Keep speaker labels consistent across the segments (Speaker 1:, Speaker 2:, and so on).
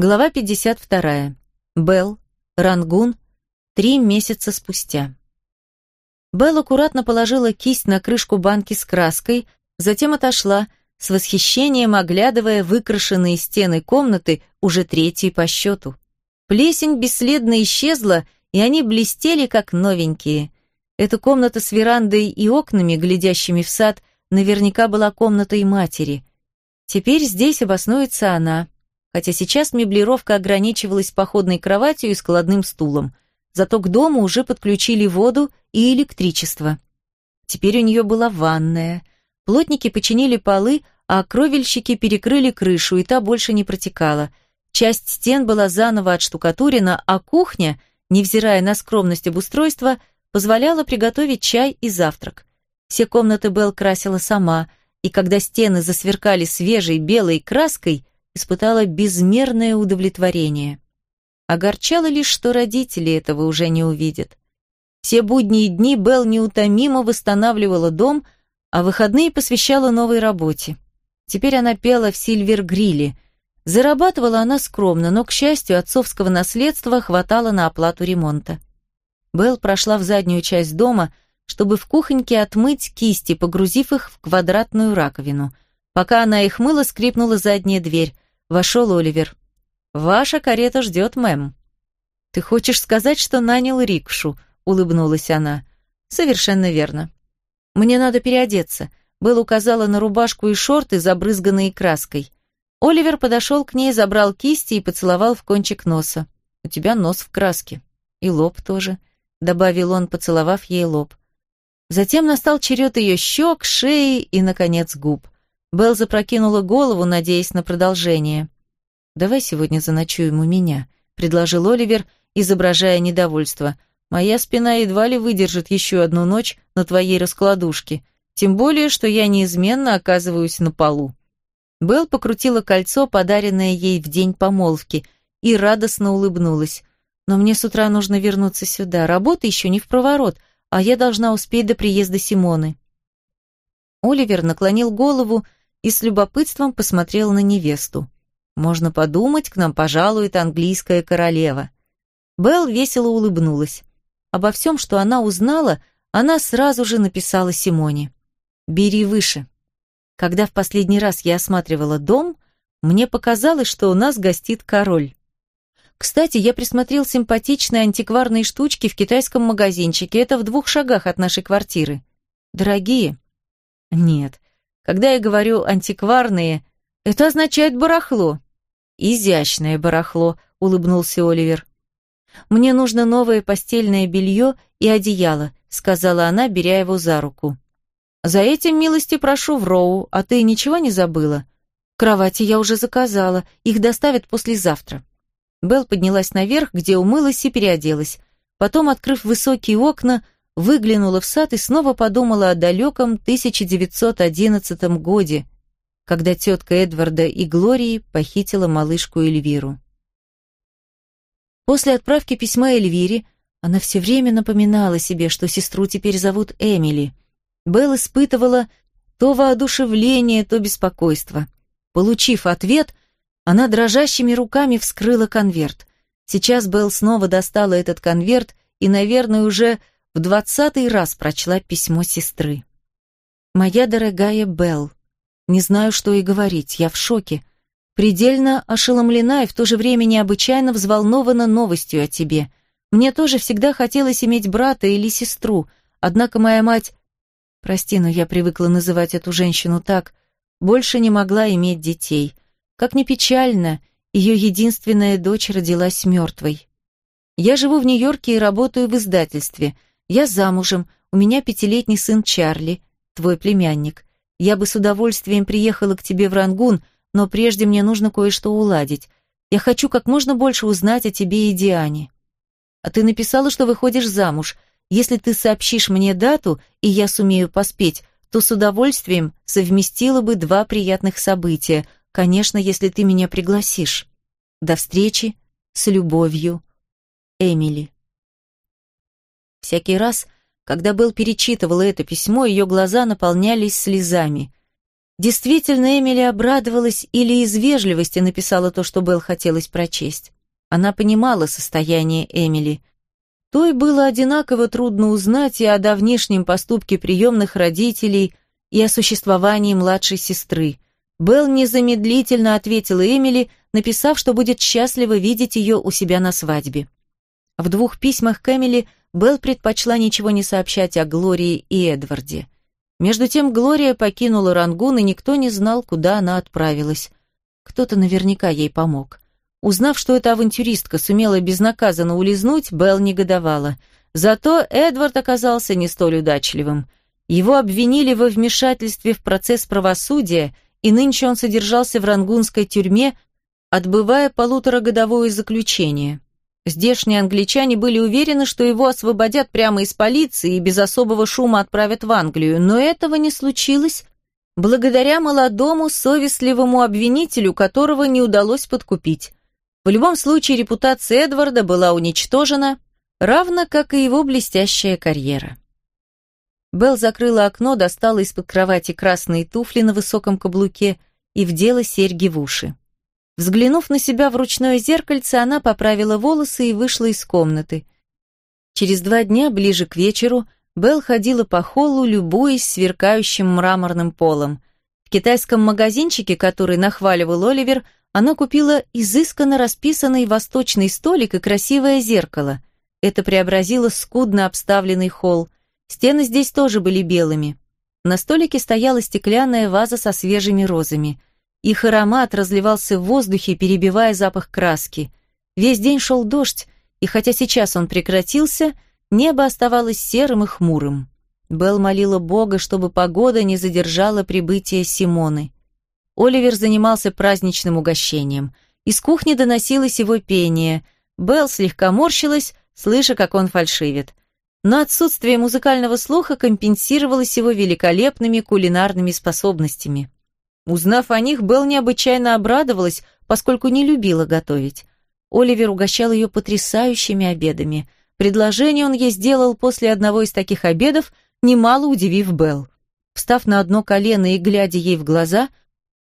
Speaker 1: Глава 52. Белл, Рангун, три месяца спустя. Белл аккуратно положила кисть на крышку банки с краской, затем отошла, с восхищением оглядывая выкрашенные стены комнаты, уже третьей по счету. Плесень бесследно исчезла, и они блестели, как новенькие. Эта комната с верандой и окнами, глядящими в сад, наверняка была комнатой матери. Теперь здесь обоснуется она, хотя сейчас меблировка ограничивалась походной кроватью и складным стулом. Зато к дому уже подключили воду и электричество. Теперь у нее была ванная. Плотники починили полы, а кровельщики перекрыли крышу, и та больше не протекала. Часть стен была заново отштукатурена, а кухня, невзирая на скромность обустройства, позволяла приготовить чай и завтрак. Все комнаты Белл красила сама, и когда стены засверкали свежей белой краской, испытала безмерное удовлетворение. Огорчало лишь, что родители этого уже не увидят. Все будние дни Белл неутомимо восстанавливала дом, а выходные посвящала новой работе. Теперь она пела в Сильвер-Гриле. Зарабатывала она скромно, но, к счастью, отцовского наследства хватало на оплату ремонта. Белл прошла в заднюю часть дома, чтобы в кухоньке отмыть кисти, погрузив их в квадратную раковину. Пока она их мыла, скрипнула задняя дверь. Вошел Оливер. «Ваша карета ждет, мэм». «Ты хочешь сказать, что нанял рикшу?» — улыбнулась она. «Совершенно верно. Мне надо переодеться. Белл указала на рубашку и шорты, забрызганные краской. Оливер подошел к ней, забрал кисти и поцеловал в кончик носа. «У тебя нос в краске. И лоб тоже», — добавил он, поцеловав ей лоб. Затем настал черед ее щек, шеи и, наконец, губ. Белл запрокинула голову, надеясь на продолжение. «Давай сегодня заночуем у меня», — предложил Оливер, изображая недовольство. «Моя спина едва ли выдержит еще одну ночь на твоей раскладушке. Тем более, что я неизменно оказываюсь на полу. Белл покрутила кольцо, подаренное ей в день помолвки, и радостно улыбнулась. Но мне с утра нужно вернуться сюда. Работа еще не в проворот, а я должна успеть до приезда Симоны. Оливер наклонил голову и с любопытством посмотрел на невесту. Можно подумать, к нам пожалует английская королева. Белл весело улыбнулась. Обо всем, что она узнала, она сразу же написала Симоне. Бери выше. Когда в последний раз я осматривала дом, мне показалось, что у нас гостит король. Кстати, я присмотрел симпатичные антикварные штучки в китайском магазинчике. Это в двух шагах от нашей квартиры. Дорогие? Нет. Когда я говорю антикварные, это означает барахло. Изящное барахло, улыбнулся Оливер. Мне нужно новое постельное белье и одеяло, сказала она, беря его за руку. «За этим милости прошу в Роу, а ты ничего не забыла?» «Кровати я уже заказала, их доставят послезавтра». Белл поднялась наверх, где умылась и переоделась. Потом, открыв высокие окна, выглянула в сад и снова подумала о далеком 1911 годе, когда тетка Эдварда и Глории похитила малышку Эльвиру. После отправки письма Эльвире она все время напоминала себе, что сестру теперь зовут Эмили – Белл испытывала то воодушевление, то беспокойство. Получив ответ, она дрожащими руками вскрыла конверт. Сейчас Белл снова достала этот конверт и, наверное, уже в двадцатый раз прочла письмо сестры. «Моя дорогая Белл, не знаю, что и говорить, я в шоке. Предельно ошеломлена и в то же время необычайно взволнована новостью о тебе. Мне тоже всегда хотелось иметь брата или сестру, однако моя мать Прости, но я привыкла называть эту женщину так. Больше не могла иметь детей. Как ни печально, ее единственная дочь родилась мертвой. Я живу в Нью-Йорке и работаю в издательстве. Я замужем, у меня пятилетний сын Чарли, твой племянник. Я бы с удовольствием приехала к тебе в Рангун, но прежде мне нужно кое-что уладить. Я хочу как можно больше узнать о тебе и Диане. А ты написала, что выходишь замуж. Если ты сообщишь мне дату, и я сумею поспеть, то с удовольствием совместила бы два приятных события, конечно, если ты меня пригласишь. До встречи, с любовью, Эмили. Всякий раз, когда Белл перечитывала это письмо, ее глаза наполнялись слезами. Действительно, Эмили обрадовалась или из вежливости написала то, что Белл хотелось прочесть. Она понимала состояние Эмили. Той было одинаково трудно узнать и о давнишнем поступке приемных родителей, и о существовании младшей сестры. Белл незамедлительно ответила Эмили, написав, что будет счастлива видеть ее у себя на свадьбе. В двух письмах к Эмили Белл предпочла ничего не сообщать о Глории и Эдварде. Между тем Глория покинула Рангун, и никто не знал, куда она отправилась. Кто-то наверняка ей помог. Узнав, что эта авантюристка сумела безнаказанно улизнуть, Белл негодовала. Зато Эдвард оказался не столь удачливым. Его обвинили во вмешательстве в процесс правосудия, и нынче он содержался в рангунской тюрьме, отбывая полуторагодовое заключение. Здешние англичане были уверены, что его освободят прямо из полиции и без особого шума отправят в Англию, но этого не случилось, благодаря молодому совестливому обвинителю, которого не удалось подкупить. В любом случае репутация Эдварда была уничтожена, равно как и его блестящая карьера. Белл закрыла окно, достала из-под кровати красные туфли на высоком каблуке и вдела серьги в уши. Взглянув на себя в ручное зеркальце, она поправила волосы и вышла из комнаты. Через два дня, ближе к вечеру, Белл ходила по холлу, любуясь сверкающим мраморным полом. В китайском магазинчике, который нахваливал Оливер, она купила изысканно расписанный восточный столик и красивое зеркало. Это преобразило скудно обставленный холл. Стены здесь тоже были белыми. На столике стояла стеклянная ваза со свежими розами. Их аромат разливался в воздухе, перебивая запах краски. Весь день шел дождь, и хотя сейчас он прекратился, небо оставалось серым и хмурым. Белл молила Бога, чтобы погода не задержала прибытие Симоны. Оливер занимался праздничным угощением. Из кухни доносилось его пение. Белл слегка морщилась, слыша, как он фальшивит. Но отсутствие музыкального слуха компенсировалось его великолепными кулинарными способностями. Узнав о них, Белл необычайно обрадовалась, поскольку не любила готовить. Оливер угощал ее потрясающими обедами. Предложение он ей сделал после одного из таких обедов, немало удивив Белл. Встав на одно колено и глядя ей в глаза,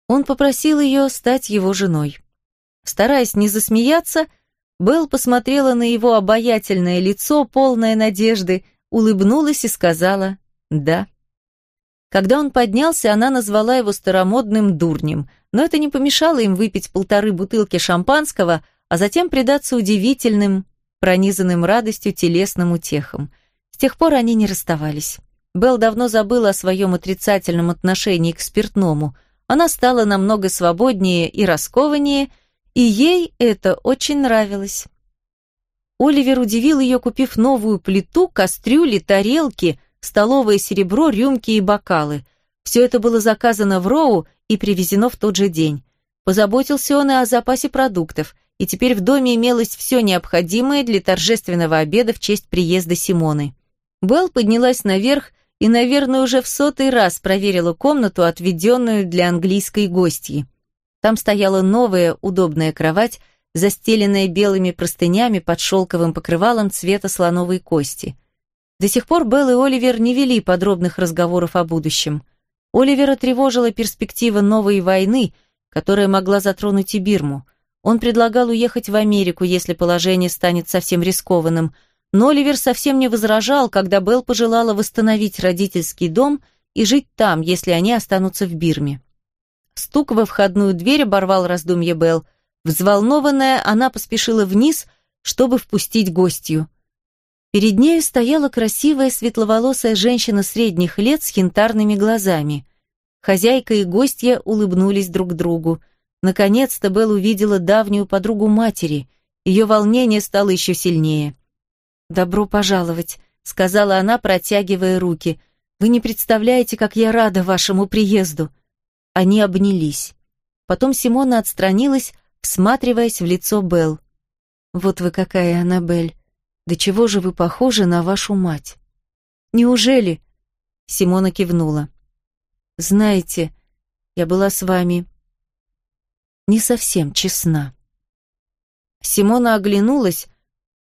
Speaker 1: он попросил ее стать его женой. Стараясь не засмеяться, Белл посмотрела на его обаятельное лицо, полное надежды, улыбнулась и сказала «да». Когда он поднялся, она назвала его старомодным дурнем, но это не помешало им выпить полторы бутылки шампанского, а затем предаться удивительным, пронизанным радостью телесным утехам. С тех пор они не расставались. Белл давно забыла о своем отрицательном отношении к спиртному – она стала намного свободнее и раскованнее, и ей это очень нравилось. Оливер удивил ее, купив новую плиту, кастрюли, тарелки, столовое серебро, рюмки и бокалы. Все это было заказано в Роу и привезено в тот же день. Позаботился он и о запасе продуктов, и теперь в доме имелось все необходимое для торжественного обеда в честь приезда Симоны. Белл поднялась наверх и, наверное, уже в сотый раз проверила комнату, отведенную для английской гостьи. Там стояла новая удобная кровать, застеленная белыми простынями под шелковым покрывалом цвета слоновой кости. До сих пор Белл и Оливер не вели подробных разговоров о будущем. Оливера тревожила перспектива новой войны, которая могла затронуть и Бирму. Он предлагал уехать в Америку, если положение станет совсем рискованным – но Оливер совсем не возражал, когда Белл пожелала восстановить родительский дом и жить там, если они останутся в Бирме. Стук во входную дверь оборвал раздумье Белл. Взволнованная, она поспешила вниз, чтобы впустить гостью. Перед нею стояла красивая светловолосая женщина средних лет с янтарными глазами. Хозяйка и гостья улыбнулись друг другу. Наконец-то Белл увидела давнюю подругу матери. Ее волнение стало еще сильнее. «Добро пожаловать», — сказала она, протягивая руки. «Вы не представляете, как я рада вашему приезду». Они обнялись. Потом Симона отстранилась, всматриваясь в лицо Белл. «Вот вы какая, Аннабель! Да чего же вы похожи на вашу мать?» «Неужели?» Симона кивнула. «Знаете, я была с вами не совсем честна». Симона оглянулась,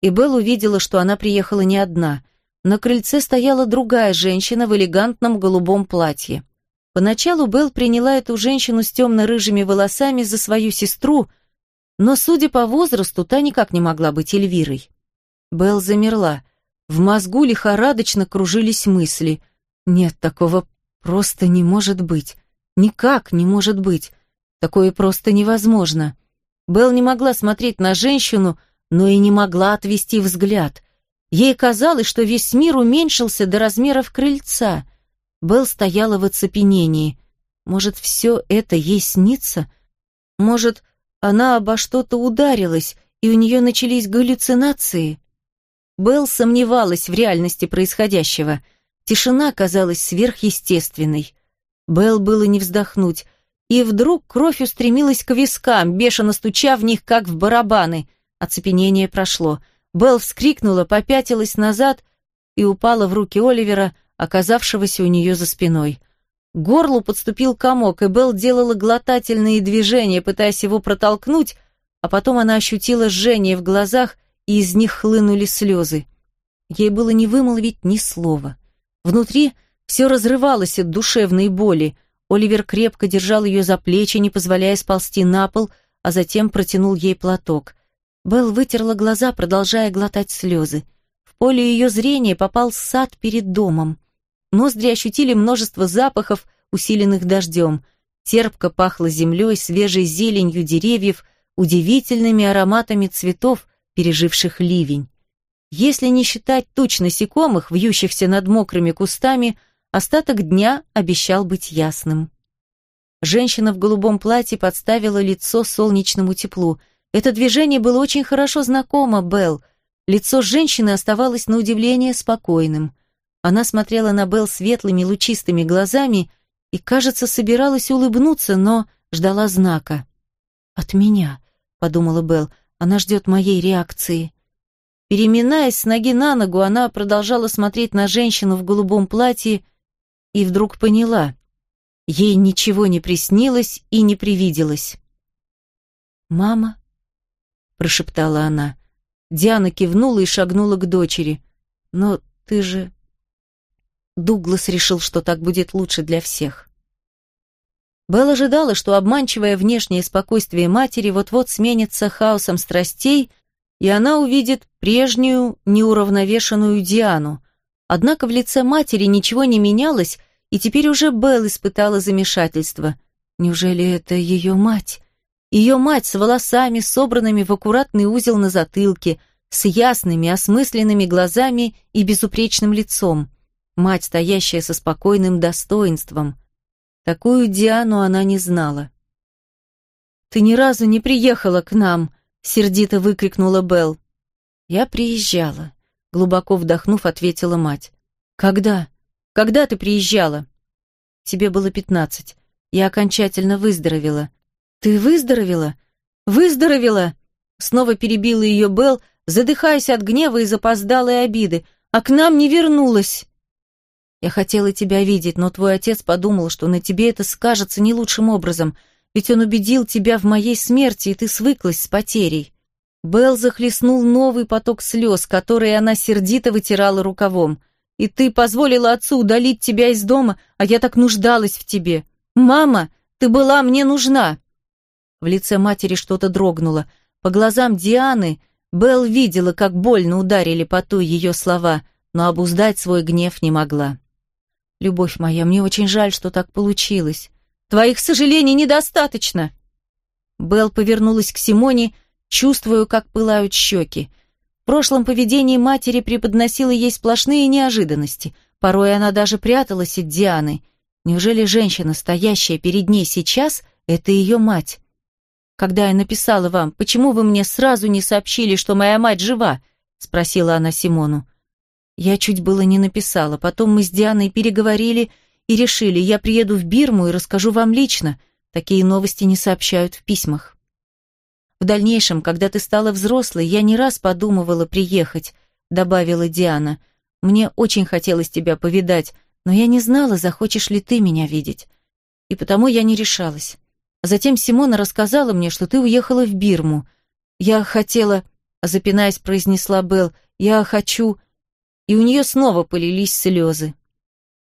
Speaker 1: и Белл увидела, что она приехала не одна. На крыльце стояла другая женщина в элегантном голубом платье. Поначалу Белл приняла эту женщину с темно-рыжими волосами за свою сестру, но, судя по возрасту, та никак не могла быть Эльвирой. Белл замерла. В мозгу лихорадочно кружились мысли. Нет, такого просто не может быть. Никак не может быть. Такое просто невозможно. Белл не могла смотреть на женщину, но и не могла отвести взгляд. Ей казалось, что весь мир уменьшился до размеров крыльца. Белл стояла в оцепенении. Может, все это ей снится? Может, она обо что-то ударилась, и у нее начались галлюцинации? Белл сомневалась в реальности происходящего. Тишина казалась сверхъестественной. Белл было не вздохнуть. И вдруг кровь устремилась к вискам, бешено стуча в них, как в барабаны. Оцепенение прошло. Белл вскрикнула, попятилась назад и упала в руки Оливера, оказавшегося у нее за спиной. К горлу подступил комок, и Белл делала глотательные движения, пытаясь его протолкнуть, а потом она ощутила жжение в глазах, и из них хлынули слезы. Ей было не вымолвить ни слова. Внутри все разрывалось от душевной боли. Оливер крепко держал ее за плечи, не позволяя сползти на пол, а затем протянул ей платок. Белл вытерла глаза, продолжая глотать слезы. В поле ее зрения попал сад перед домом. Ноздри ощутили множество запахов, усиленных дождем. Терпко пахло землей, свежей зеленью деревьев, удивительными ароматами цветов, переживших ливень. Если не считать туч насекомых, вьющихся над мокрыми кустами, остаток дня обещал быть ясным. Женщина в голубом платье подставила лицо солнечному теплу. Это движение было очень хорошо знакомо Белл. Лицо женщины оставалось на удивление спокойным. Она смотрела на Белл светлыми лучистыми глазами и, кажется, собиралась улыбнуться, но ждала знака. «От меня», — подумала Белл, — «она ждет моей реакции». Переминаясь с ноги на ногу, она продолжала смотреть на женщину в голубом платье и вдруг поняла. Ей ничего не приснилось и не привиделось. «Мама?» — прошептала она. Диана кивнула и шагнула к дочери. «Но ты же...» Дуглас решил, что так будет лучше для всех. Белл ожидала, что обманчивое внешнее спокойствие матери вот-вот сменится хаосом страстей, и она увидит прежнюю неуравновешенную Диану. Однако в лице матери ничего не менялось, и теперь уже Белл испытала замешательство. Неужели это ее мать? Ее мать с волосами, собранными в аккуратный узел на затылке, с ясными, осмысленными глазами и безупречным лицом. Мать, стоящая со спокойным достоинством. Такую Диану она не знала. «Ты ни разу не приехала к нам!» — сердито выкрикнула Белл. «Я приезжала», — глубоко вдохнув, ответила мать. «Когда? Когда ты приезжала?» «Тебе было пятнадцать. Я окончательно выздоровела». «Ты выздоровела? Выздоровела?» Снова перебила ее Белл, задыхаясь от гнева и запоздалой обиды. «А к нам не вернулась!» Я хотела тебя видеть, но твой отец подумал, что на тебе это скажется не лучшим образом, ведь он убедил тебя в моей смерти, и ты свыклась с потерей». Белл захлестнул новый поток слез, которые она сердито вытирала рукавом. «И ты позволила отцу удалить тебя из дома, а я так нуждалась в тебе. Мама, ты была мне нужна!» В лице матери что-то дрогнуло. По глазам Дианы Белл видела, как больно ударили по той ее слова, но обуздать свой гнев не могла. Любовь моя, мне очень жаль, что так получилось. Твоих сожалений недостаточно. Белл повернулась к Симоне, чувствуя, как пылают щеки. В прошлом поведении матери преподносила ей сплошные неожиданности. Порой она даже пряталась от Дианы. Неужели женщина, стоящая перед ней сейчас, это ее мать? Когда я написала вам, почему вы мне сразу не сообщили, что моя мать жива? Спросила она Симону. Я чуть было не написала. Потом мы с Дианой переговорили и решили, я приеду в Бирму и расскажу вам лично. Такие новости не сообщают в письмах. В дальнейшем, когда ты стала взрослой, я не раз подумывала приехать, добавила Диана. Мне очень хотелось тебя повидать, но я не знала, захочешь ли ты меня видеть. И потому я не решалась. Затем Симона рассказала мне, что ты уехала в Бирму. Я хотела, запинаясь, произнесла Белл, я хочу и у нее снова полились слезы.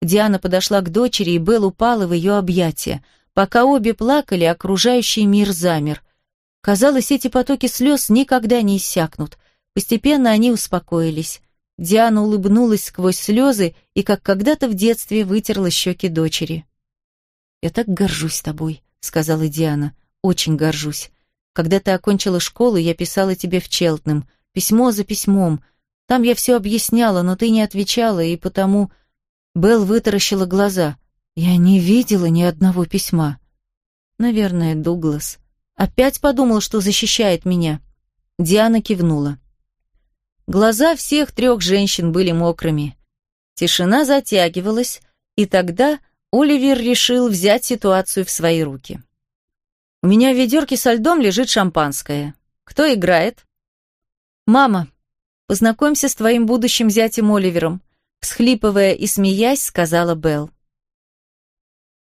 Speaker 1: Диана подошла к дочери, и Белл упала в ее объятия. Пока обе плакали, окружающий мир замер. Казалось, эти потоки слез никогда не иссякнут. Постепенно они успокоились. Диана улыбнулась сквозь слезы и, как когда-то в детстве, вытерла щеки дочери. «Я так горжусь тобой», — сказала Диана. «Очень горжусь. Когда ты окончила школу, я писала тебе в Челтном. Письмо за письмом. Там я все объясняла, но ты не отвечала, и потому...» Белл вытаращила глаза. «Я не видела ни одного письма». «Наверное, Дуглас. Опять подумал, что защищает меня». Диана кивнула. Глаза всех трех женщин были мокрыми. Тишина затягивалась, и тогда Оливер решил взять ситуацию в свои руки. «У меня в ведерке со льдом лежит шампанское. Кто играет?» «Мама, познакомься с твоим будущим зятем Оливером», всхлипывая и смеясь, сказала Белл.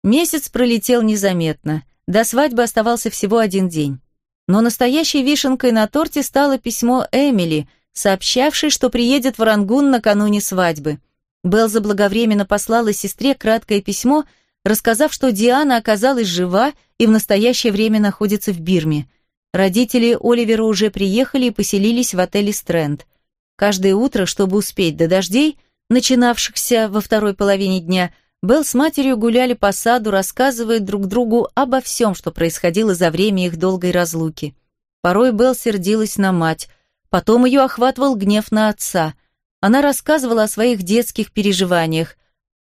Speaker 1: Месяц пролетел незаметно. До свадьбы оставался всего один день. Но настоящей вишенкой на торте стало письмо Эмили, сообщавшей, что приедет в Рангун накануне свадьбы. Белл заблаговременно послала сестре краткое письмо, рассказав, что Диана оказалась жива и в настоящее время находится в Бирме. Родители Оливера уже приехали и поселились в отеле «Стрэнд». Каждое утро, чтобы успеть до дождей, начинавшихся во второй половине дня, Белл с матерью гуляли по саду, рассказывая друг другу обо всем, что происходило за время их долгой разлуки. Порой Белл сердилась на мать, потом ее охватывал гнев на отца – она рассказывала о своих детских переживаниях.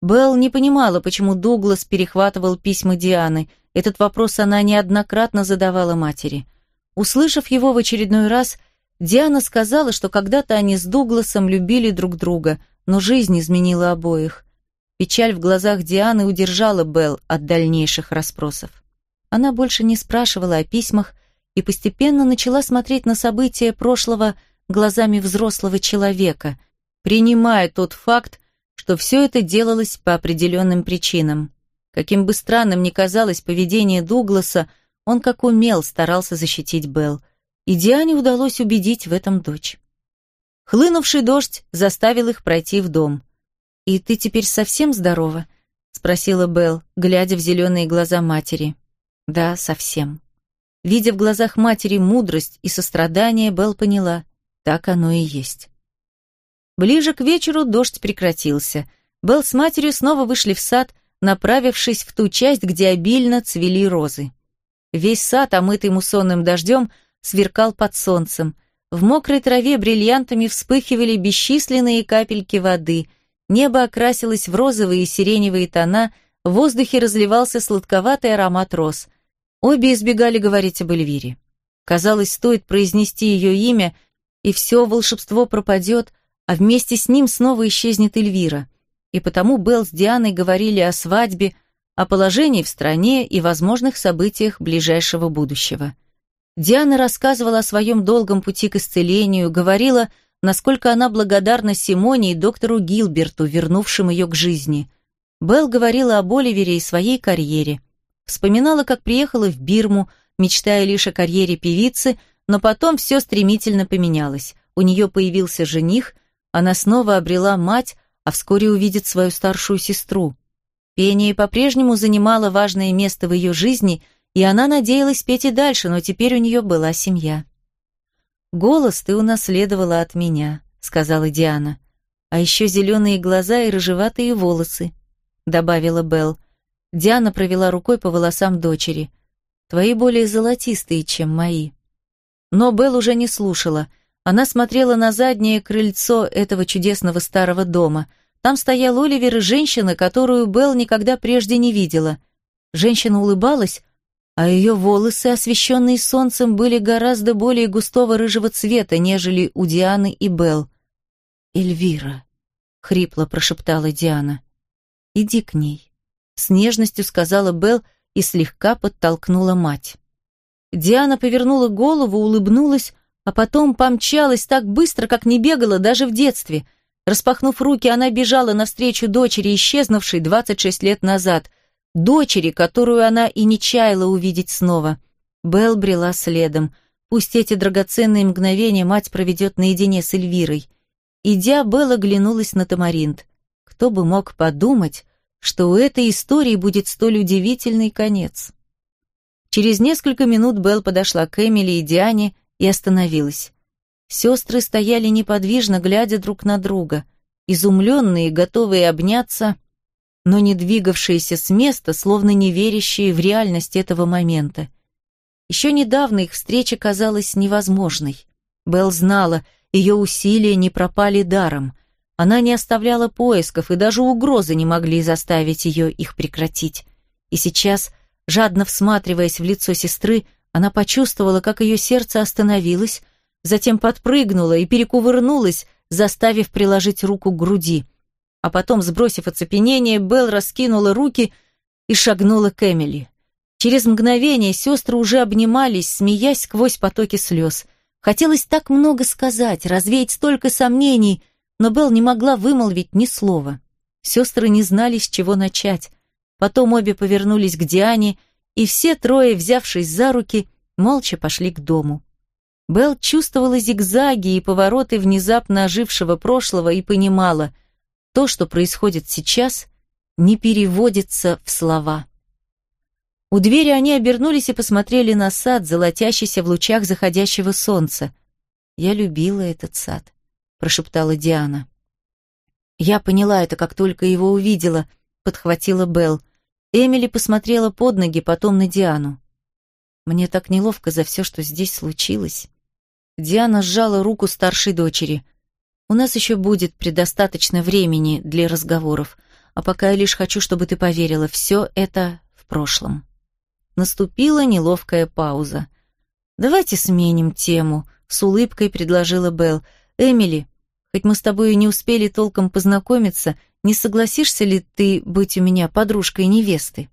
Speaker 1: Белл не понимала, почему Дуглас перехватывал письма Дианы. Этот вопрос она неоднократно задавала матери. Услышав его в очередной раз, Диана сказала, что когда-то они с Дугласом любили друг друга, но жизнь изменила обоих. Печаль в глазах Дианы удержала Белл от дальнейших расспросов. Она больше не спрашивала о письмах и постепенно начала смотреть на события прошлого глазами взрослого человека – принимая тот факт, что все это делалось по определенным причинам. Каким бы странным ни казалось поведение Дугласа, он как умел старался защитить Белл. И Диане удалось убедить в этом дочь. Хлынувший дождь заставил их пройти в дом. «И ты теперь совсем здорова?» — спросила Белл, глядя в зеленые глаза матери. «Да, совсем». Видя в глазах матери мудрость и сострадание, Белл поняла, так оно и есть. Ближе к вечеру дождь прекратился. Белл с матерью снова вышли в сад, направившись в ту часть, где обильно цвели розы. Весь сад, омытый муссонным дождем, сверкал под солнцем. В мокрой траве бриллиантами вспыхивали бесчисленные капельки воды. Небо окрасилось в розовые и сиреневые тона, в воздухе разливался сладковатый аромат роз. Обе избегали говорить об Эльвире. Казалось, стоит произнести ее имя, и все волшебство пропадет, а вместе с ним снова исчезнет Эльвира. И потому Белл с Дианой говорили о свадьбе, о положении в стране и возможных событиях ближайшего будущего. Диана рассказывала о своем долгом пути к исцелению, говорила, насколько она благодарна Симоне и доктору Гилберту, вернувшим ее к жизни. Белл говорила об Оливере и своей карьере. Вспоминала, как приехала в Бирму, мечтая лишь о карьере певицы, но потом все стремительно поменялось. У нее появился жених, она снова обрела мать, а вскоре увидит свою старшую сестру. Пение по-прежнему занимало важное место в ее жизни, и она надеялась петь и дальше, но теперь у нее была семья. «Голос ты унаследовала от меня», — сказала Диана. «А еще зеленые глаза и рыжеватые волосы», — добавила Белл. Диана провела рукой по волосам дочери. «Твои более золотистые, чем мои». Но Белл уже не слушала — она смотрела на заднее крыльцо этого чудесного старого дома. Там стоял Оливер и женщина, которую Белл никогда прежде не видела. Женщина улыбалась, а ее волосы, освещенные солнцем, были гораздо более густого рыжего цвета, нежели у Дианы и Белл. «Эльвира», — хрипло прошептала Диана, — «иди к ней», — с нежностью сказала Белл и слегка подтолкнула мать. Диана повернула голову, улыбнулась, а потом помчалась так быстро, как не бегала даже в детстве. Распахнув руки, она бежала навстречу дочери, исчезнувшей 26 лет назад, дочери, которую она и не чаяла увидеть снова. Белл брела следом. Пусть эти драгоценные мгновения мать проведет наедине с Эльвирой. Идя, Белла оглянулась на Тамаринт. Кто бы мог подумать, что у этой истории будет столь удивительный конец. Через несколько минут Белл подошла к Эмили и Диане и остановилась. Сестры стояли неподвижно, глядя друг на друга, изумленные, готовые обняться, но не двигавшиеся с места, словно не верящие в реальность этого момента. Еще недавно их встреча казалась невозможной. Белл знала, ее усилия не пропали даром. Она не оставляла поисков, и даже угрозы не могли заставить ее их прекратить. И сейчас Жадно всматриваясь в лицо сестры, она почувствовала, как ее сердце остановилось, затем подпрыгнуло и перекувырнулось, заставив приложить руку к груди. А потом, сбросив оцепенение, Белл раскинула руки и шагнула к Эмили. Через мгновение сестры уже обнимались, смеясь сквозь потоки слез. Хотелось так много сказать, развеять столько сомнений, но Белл не могла вымолвить ни слова. Сестры не знали, с чего начать. Потом обе повернулись к Диане, и все трое, взявшись за руки, молча пошли к дому. Белл чувствовала зигзаги и повороты внезапно ожившего прошлого и понимала, то, что происходит сейчас, не переводится в слова. У двери они обернулись и посмотрели на сад, золотящийся в лучах заходящего солнца. «Я любила этот сад», — прошептала Диана. «Я поняла это, как только его увидела», — подхватила Белл. Эмили посмотрела под ноги, потом на Диану. Мне так неловко за все, что здесь случилось. Диана сжала руку старшей дочери. У нас еще будет предостаточно времени для разговоров, а пока я лишь хочу, чтобы ты поверила, все это в прошлом. Наступила неловкая пауза. «Давайте сменим тему», — с улыбкой предложила Белл. «Эмили, хоть мы с тобой и не успели толком познакомиться, не согласишься ли ты быть у меня подружкой невесты?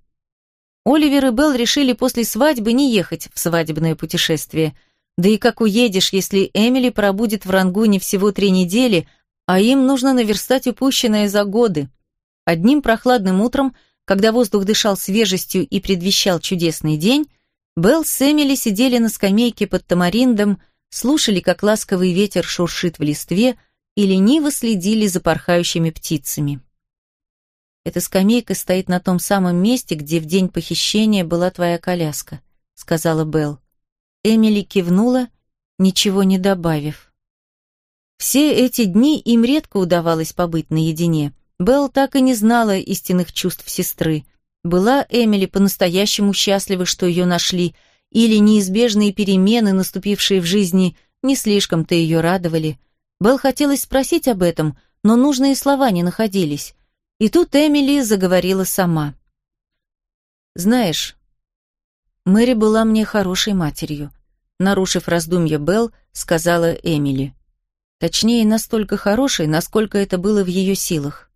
Speaker 1: Оливер и Белл решили после свадьбы не ехать в свадебное путешествие. Да и как уедешь, если Эмили пробудет в Рангуне всего три недели, а им нужно наверстать упущенное за годы. Одним прохладным утром, когда воздух дышал свежестью и предвещал чудесный день, Белл с Эмили сидели на скамейке под тамариндом, слушали, как ласковый ветер шуршит в листве, и лениво следили за порхающими птицами. «Эта скамейка стоит на том самом месте, где в день похищения была твоя коляска», — сказала Белл. Эмили кивнула, ничего не добавив. Все эти дни им редко удавалось побыть наедине. Белл так и не знала истинных чувств сестры. Была Эмили по-настоящему счастлива, что ее нашли, или неизбежные перемены, наступившие в жизни, не слишком-то ее радовали — Белл хотелось спросить об этом, но нужные слова не находились. И тут Эмили заговорила сама. «Знаешь, Мэри была мне хорошей матерью», нарушив раздумья Белл, сказала Эмили. Точнее, настолько хорошей, насколько это было в ее силах.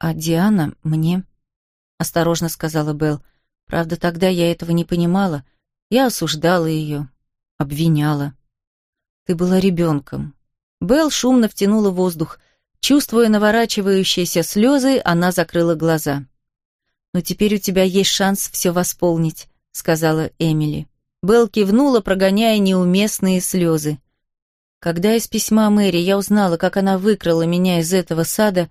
Speaker 1: «А Диана мне...» — осторожно сказала Белл. «Правда, тогда я этого не понимала. Я осуждала ее, обвиняла. Ты была ребенком, Белл шумно втянула воздух. Чувствуя наворачивающиеся слезы, она закрыла глаза. «Но теперь у тебя есть шанс все восполнить», — сказала Эмили. Белл кивнула, прогоняя неуместные слезы. Когда из письма Мэри я узнала, как она выкрала меня из этого сада,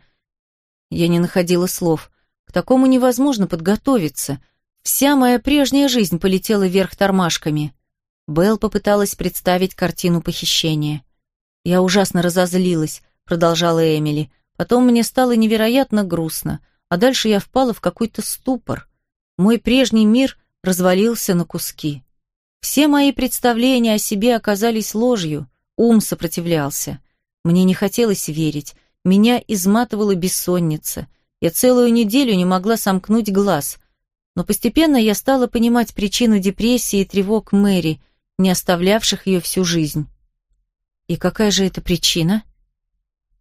Speaker 1: я не находила слов. К такому невозможно подготовиться. Вся моя прежняя жизнь полетела вверх тормашками. Белл попыталась представить картину похищения. «Я ужасно разозлилась», — продолжала Эмили. «Потом мне стало невероятно грустно, а дальше я впала в какой-то ступор. Мой прежний мир развалился на куски. Все мои представления о себе оказались ложью, ум сопротивлялся. Мне не хотелось верить, меня изматывала бессонница. Я целую неделю не могла сомкнуть глаз. Но постепенно я стала понимать причину депрессии и тревог Мэри, не оставлявших ее всю жизнь. «И какая же это причина?»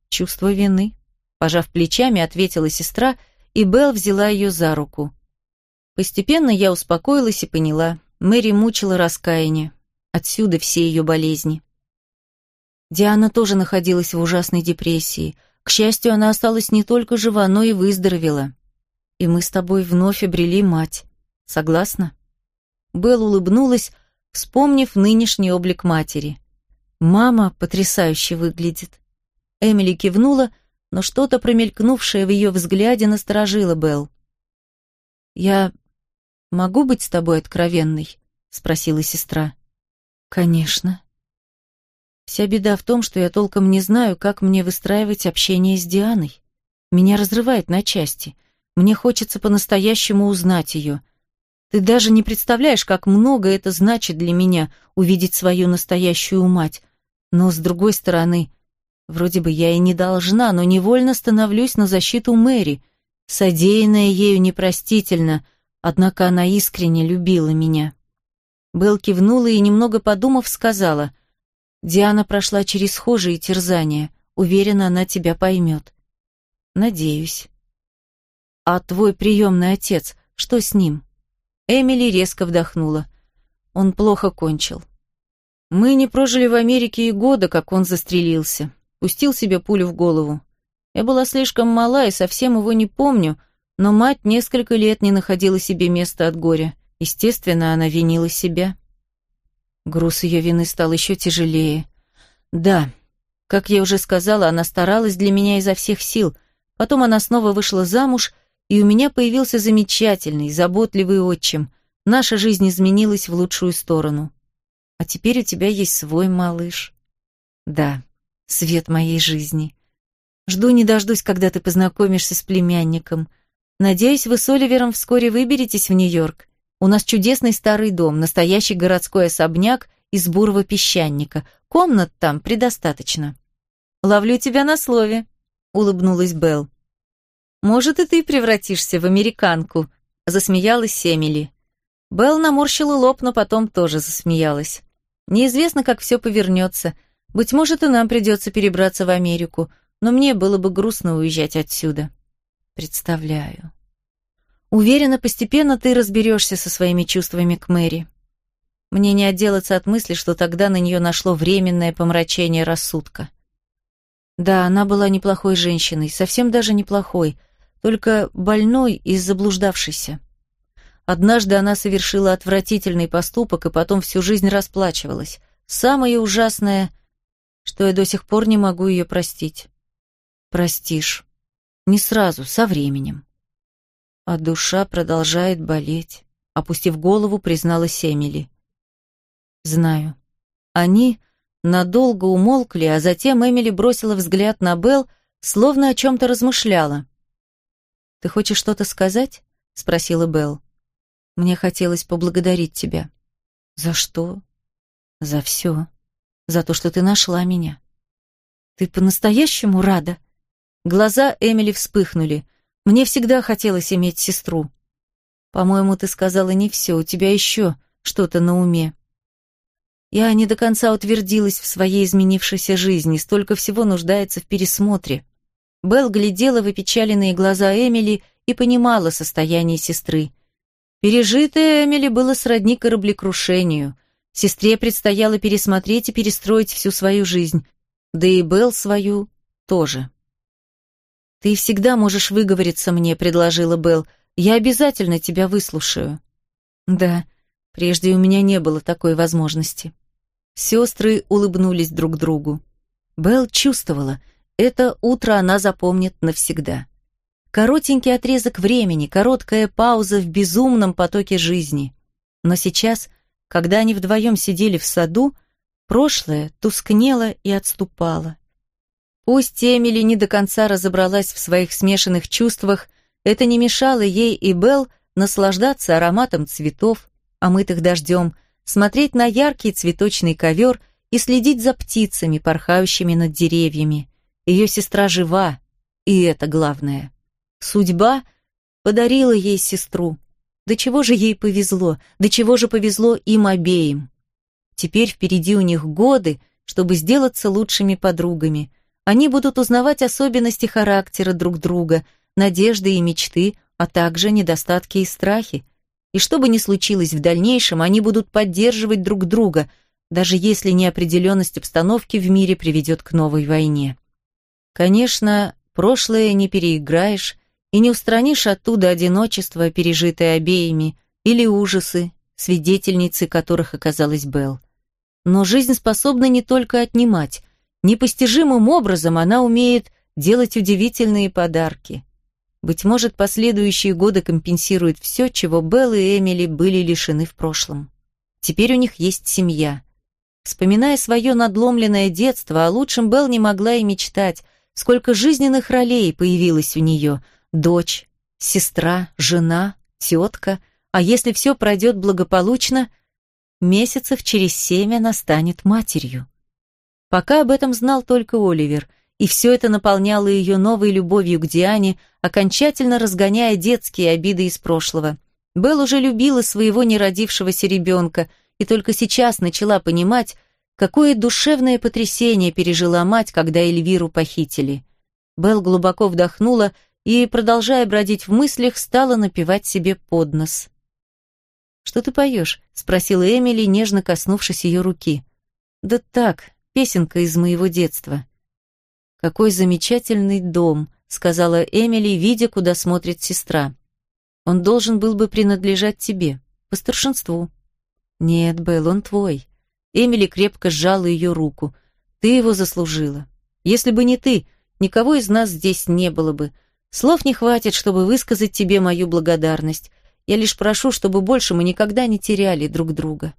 Speaker 1: «Чувство вины», — пожав плечами, ответила сестра, и Белл взяла ее за руку. Постепенно я успокоилась и поняла, Мэри мучила раскаяние. Отсюда все ее болезни. Диана тоже находилась в ужасной депрессии. К счастью, она осталась не только жива, но и выздоровела. И мы с тобой вновь обрели мать. Согласна? Белл улыбнулась, вспомнив нынешний облик матери. Мама потрясающе выглядит. Эмили кивнула, но что-то промелькнувшее в ее взгляде насторожило Белл. «Я могу быть с тобой откровенной?» — спросила сестра. «Конечно». Вся беда в том, что я толком не знаю, как мне выстраивать общение с Дианой. Меня разрывает на части. Мне хочется по-настоящему узнать ее. Ты даже не представляешь, как много это значит для меня, увидеть свою настоящую мать. Но, с другой стороны, вроде бы я и не должна, но невольно становлюсь на защиту Мэри. Содеянное ею непростительно, однако она искренне любила меня. Белл кивнула и, немного подумав, сказала, «Диана прошла через схожие терзания. Уверена, она тебя поймет». «Надеюсь». «А твой приемный отец, что с ним?» Эмили резко вдохнула. Он плохо кончил. Мы не прожили в Америке и года, как он застрелился. Пустил себе пулю в голову. Я была слишком мала и совсем его не помню, но мать несколько лет не находила себе места от горя. Естественно, она винила себя. Груз ее вины стал еще тяжелее. Да, как я уже сказала, она старалась для меня изо всех сил. Потом она снова вышла замуж, и у меня появился замечательный, заботливый отчим. Наша жизнь изменилась в лучшую сторону. А теперь у тебя есть свой малыш. Да, свет моей жизни. Жду не дождусь, когда ты познакомишься с племянником. Надеюсь, вы с Оливером вскоре выберетесь в Нью-Йорк. У нас чудесный старый дом, настоящий городской особняк из бурого песчаника. Комнат там предостаточно. Ловлю тебя на слове, улыбнулась Белл. Может, и ты превратишься в американку, засмеялась Эмили. Белл наморщила лоб, но потом тоже засмеялась. Неизвестно, как все повернется. Быть может, и нам придется перебраться в Америку, но мне было бы грустно уезжать отсюда. Представляю. Уверена, постепенно ты разберешься со своими чувствами к Мэри. Мне не отделаться от мысли, что тогда на нее нашло временное помрачение рассудка. Да, она была неплохой женщиной, совсем даже неплохой, только больной и заблуждавшейся. Однажды она совершила отвратительный поступок и потом всю жизнь расплачивалась. Самое ужасное, что я до сих пор не могу ее простить. Простишь. Не сразу, со временем. А душа продолжает болеть. Опустив голову, призналась Эмили. Знаю. Они надолго умолкли, а затем Эмили бросила взгляд на Белл, словно о чем-то размышляла. «Ты хочешь что-то сказать?» — спросила Белл. Мне хотелось поблагодарить тебя. За что? За все. За то, что ты нашла меня. Ты по-настоящему рада? Глаза Эмили вспыхнули. Мне всегда хотелось иметь сестру. По-моему, ты сказала не все, у тебя еще что-то на уме. Я не до конца утвердилась в своей изменившейся жизни, столько всего нуждается в пересмотре. Белл глядела в опечаленные глаза Эмили и понимала состояние сестры. Пережитое Эмили было сродни кораблекрушению. Сестре предстояло пересмотреть и перестроить всю свою жизнь, да и Белл свою тоже. «Ты всегда можешь выговориться мне», — предложила Белл. «Я обязательно тебя выслушаю». «Да, прежде у меня не было такой возможности». Сестры улыбнулись друг другу. Белл чувствовала, это утро она запомнит навсегда. Коротенький отрезок времени, короткая пауза в безумном потоке жизни. Но сейчас, когда они вдвоем сидели в саду, прошлое тускнело и отступало. Пусть Эмили не до конца разобралась в своих смешанных чувствах, это не мешало ей и Белл наслаждаться ароматом цветов, омытых дождем, смотреть на яркий цветочный ковер и следить за птицами, порхающими над деревьями. Ее сестра жива, и это главное. Судьба подарила ей сестру. До чего же ей повезло, до чего же повезло им обеим. Теперь впереди у них годы, чтобы сделаться лучшими подругами. Они будут узнавать особенности характера друг друга, надежды и мечты, а также недостатки и страхи. И что бы ни случилось в дальнейшем, они будут поддерживать друг друга, даже если неопределенность обстановки в мире приведет к новой войне. Конечно, прошлое не переиграешь, и не устранишь оттуда одиночество, пережитое обеими, или ужасы, свидетельницей которых оказалась Белл. Но жизнь способна не только отнимать. Непостижимым образом она умеет делать удивительные подарки. Быть может, последующие годы компенсируют все, чего Белл и Эмили были лишены в прошлом. Теперь у них есть семья. Вспоминая свое надломленное детство, о лучшем Белл не могла и мечтать, сколько жизненных ролей появилось у нее. Дочь, сестра, жена, тетка. А если все пройдет благополучно, месяцев через семь она станет матерью. Пока об этом знал только Оливер – и все это наполняло ее новой любовью к Диане, окончательно разгоняя детские обиды из прошлого. Белл уже любила своего неродившегося ребенка и только сейчас начала понимать, какое душевное потрясение пережила мать, когда Эльвиру похитили. Белл глубоко вдохнула и, продолжая бродить в мыслях, стала напевать себе под нос. «Что ты поешь?» — спросила Эмили, нежно коснувшись ее руки. «Да так, песенка из моего детства». «Какой замечательный дом», — сказала Эмили, видя, куда смотрит сестра. «Он должен был бы принадлежать тебе, по старшинству». «Нет, Белл, он твой». Эмили крепко сжала ее руку. «Ты его заслужила. Если бы не ты, никого из нас здесь не было бы. Слов не хватит, чтобы высказать тебе мою благодарность. Я лишь прошу, чтобы больше мы никогда не теряли друг друга».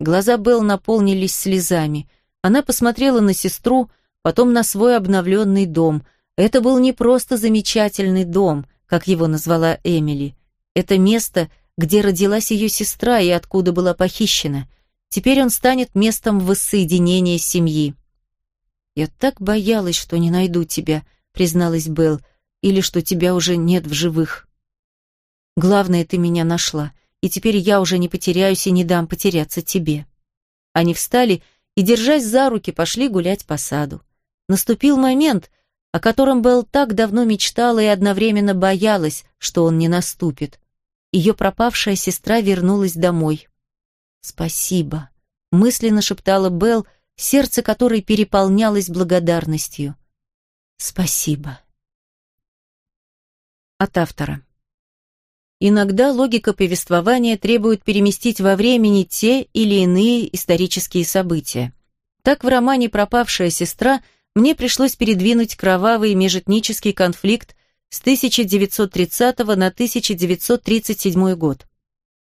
Speaker 1: Глаза Белл наполнились слезами. Она посмотрела на сестру, — потом на свой обновленный дом. Это был не просто замечательный дом, как его назвала Эмили. Это место, где родилась ее сестра и откуда была похищена. Теперь он станет местом воссоединения семьи. «Я так боялась, что не найду тебя», — призналась Белл, «или что тебя уже нет в живых». «Главное, ты меня нашла, и теперь я уже не потеряюсь и не дам потеряться тебе». Они встали и, держась за руки, пошли гулять по саду. Наступил момент, о котором Белл так давно мечтала и одновременно боялась, что он не наступит. Ее пропавшая сестра вернулась домой. «Спасибо», — мысленно шептала Белл, сердце которой переполнялось благодарностью. «Спасибо». От автора. Иногда логика повествования требует переместить во времени те или иные исторические события. Так в романе «Пропавшая сестра» мне пришлось передвинуть кровавый межэтнический конфликт с 1930 на 1937 год.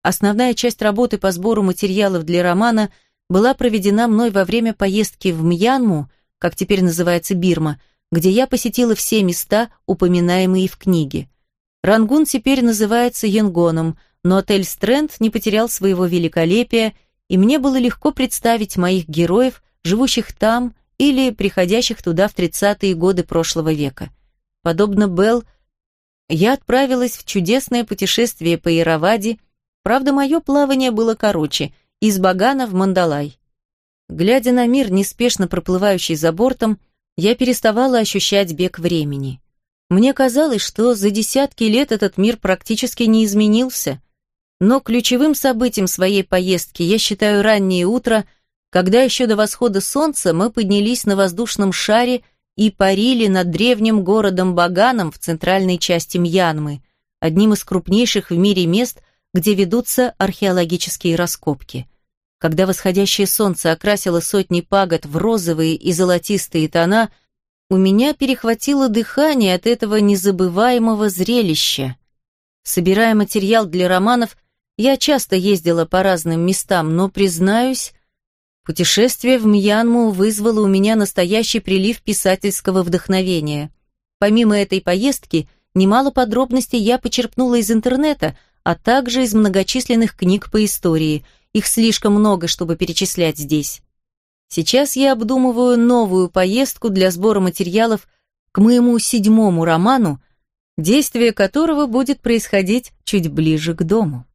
Speaker 1: Основная часть работы по сбору материалов для романа была проведена мной во время поездки в Мьянму, как теперь называется Бирма, где я посетила все места, упоминаемые в книге. Рангун теперь называется Янгоном, но отель Стрэнд не потерял своего великолепия, и мне было легко представить моих героев, живущих там или приходящих туда в 30-е годы прошлого века. Подобно Белл, я отправилась в чудесное путешествие по Ираваде, правда, мое плавание было короче, из Багана в Мандалай. Глядя на мир, неспешно проплывающий за бортом, я переставала ощущать бег времени. Мне казалось, что за десятки лет этот мир практически не изменился, но ключевым событием своей поездки я считаю раннее утро – когда еще до восхода солнца мы поднялись на воздушном шаре и парили над древним городом Баганом в центральной части Мьянмы, одним из крупнейших в мире мест, где ведутся археологические раскопки. Когда восходящее солнце окрасило сотни пагод в розовые и золотистые тона, у меня перехватило дыхание от этого незабываемого зрелища. Собирая материал для романов, я часто ездила по разным местам, но, признаюсь, Путешествие в Мьянму вызвало у меня настоящий прилив писательского вдохновения. Помимо этой поездки, немало подробностей я почерпнула из интернета, а также из многочисленных книг по истории. Их слишком много, чтобы перечислять здесь. Сейчас я обдумываю новую поездку для сбора материалов к моему седьмому роману, действие которого будет происходить чуть ближе к дому.